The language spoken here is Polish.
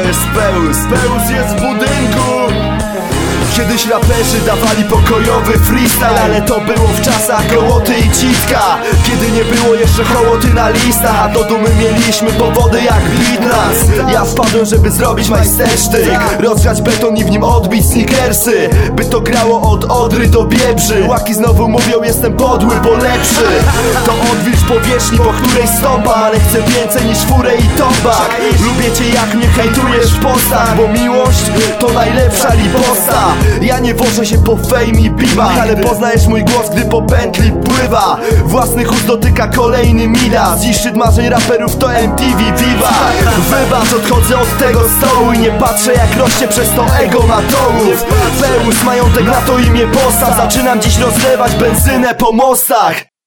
jest Peus Peus jest w budynku. Kiedyś raperzy dawali pokojowy freestyle Ale to było w czasach gołoty i ciska Kiedy nie było jeszcze hołoty na listach A do dumy mieliśmy powody jak Beatles. Ja wpadłem, żeby zrobić majstersztyk Rozgrzać beton i w nim odbić sneakersy. By to grało od Odry do Biebrzy. Łaki znowu mówią jestem podły, bo lepszy. To odwilż powierzchni, po której stąpam Ale chcę więcej niż furę i tobak Lubię cię jak mnie hejtujesz w postach Bo miłość to najlepsza libosta Ja nie wożę się po fame i bibach Ale poznajesz mój głos, gdy po pętli pływa. Własnych ust dotyka kolejny Midas. I marzeń raperów to MTV Viva. Wybacz, odchodzę od tego stołu I nie patrzę jak rośnie przez to ego matołów. Pełus majątek na to imię postaw. Zaczynam dziś rozlewać benzynę po mostach